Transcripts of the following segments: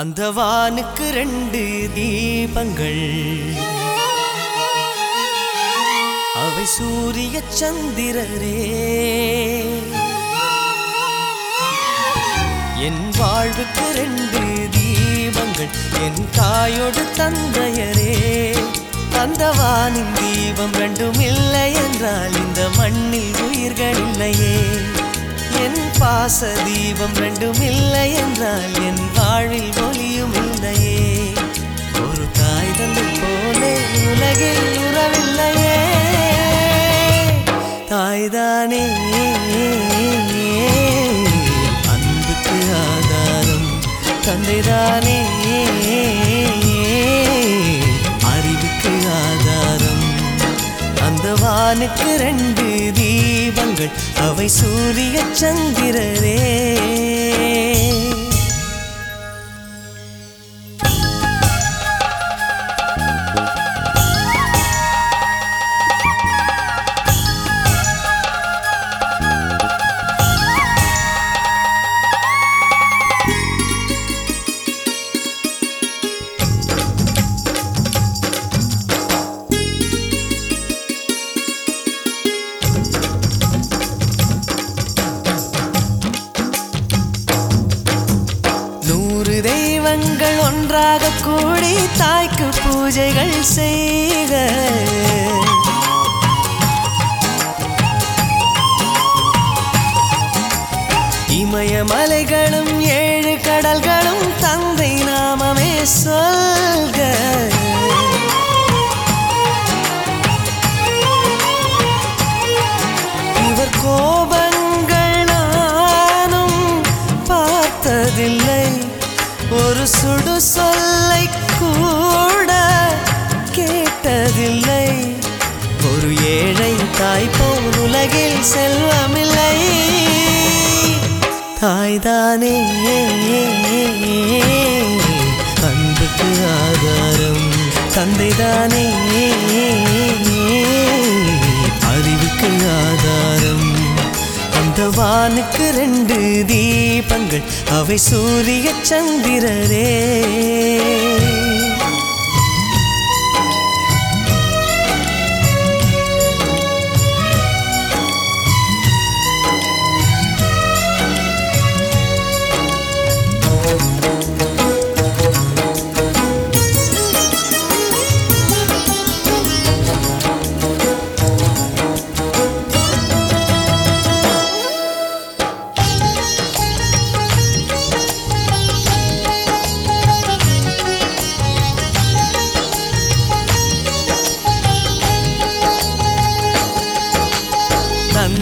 அந்த வானுக்கு ரெண்டு தீபங்கள். அவை சூரிய சந்திரரே. என் வாழ்வுக்கு ரெண்டு தீபங்கள் என் தாயோடு தந்தையரே. அந்த வானின் தீபம் ரெண்டும் இல்லை என்றால் இந்த மண்ணில் உயிர்கள் இல்லையே. என் பாச தீபம் ரெண்டும் இல்லை என்றால் என் வாழ்வில் தாய்தானே. அன்புக்கு ஆதாரம் தந்தைதானே. அறிவுக்கு ஆதாரம் அந்த வானுக்கு ரெண்டு தீபங்கள். அவை சூரிய சந்திரரே. தெய்வங்கள் ஒன்றாக கூடி தாய்க்கு பூஜைகள் செய்க. இமயமலைகளும் ஏழு கடல்களும் தந்தை நாமமே சொல்க. செல்வமில்லை தாய்தானே. அன்புக்கு ஆதாரம் தந்தைதானே. அறிவுக்கு ஆதாரம் அந்த வானுக்கு ரெண்டு தீபங்கள். அவை சூரிய சந்திரரே.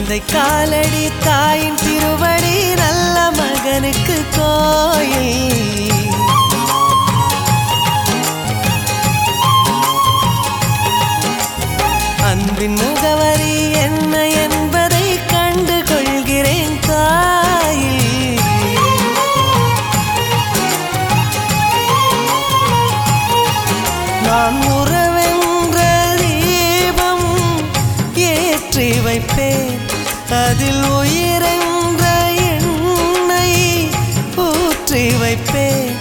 தந்தை காலடி தாயின் திருவடி நல்ல மகனுக்கு கோயில். அன்பின் முகவரி அதில் உயிரென்ற எண்ணெய் ஊற்றி வைப்பேன்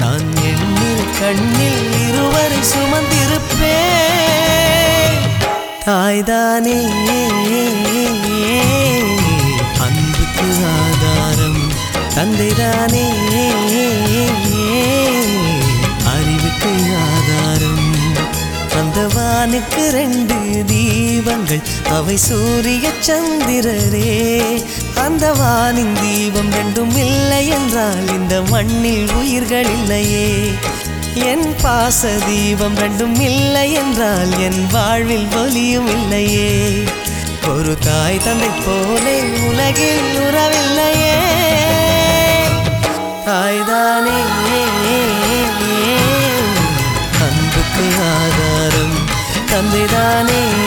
நான் எண்ணில் கண்ணில் இருவரை சுமந்திருப்பேன் தாய்தானே. அன்புக்கு ஆதாரம் தந்தைதானே. நானுக்கு ரெண்டு தீபங்கள். அவை சூரிய சந்திரரே. அந்த வானின் தீபம் ரெண்டும் இல்லை என்றால் இந்த மண்ணில் உயிர்கள் இல்லையே. என் பாச தீபம் ரெண்டும் இல்லை என்றால் என் வாழ்வில் ஒலியும் இல்லையே. ஒரு தாய் தந்தை போலே உலகில் உறவில்லையே. தாய்தானே தந்தைதானே?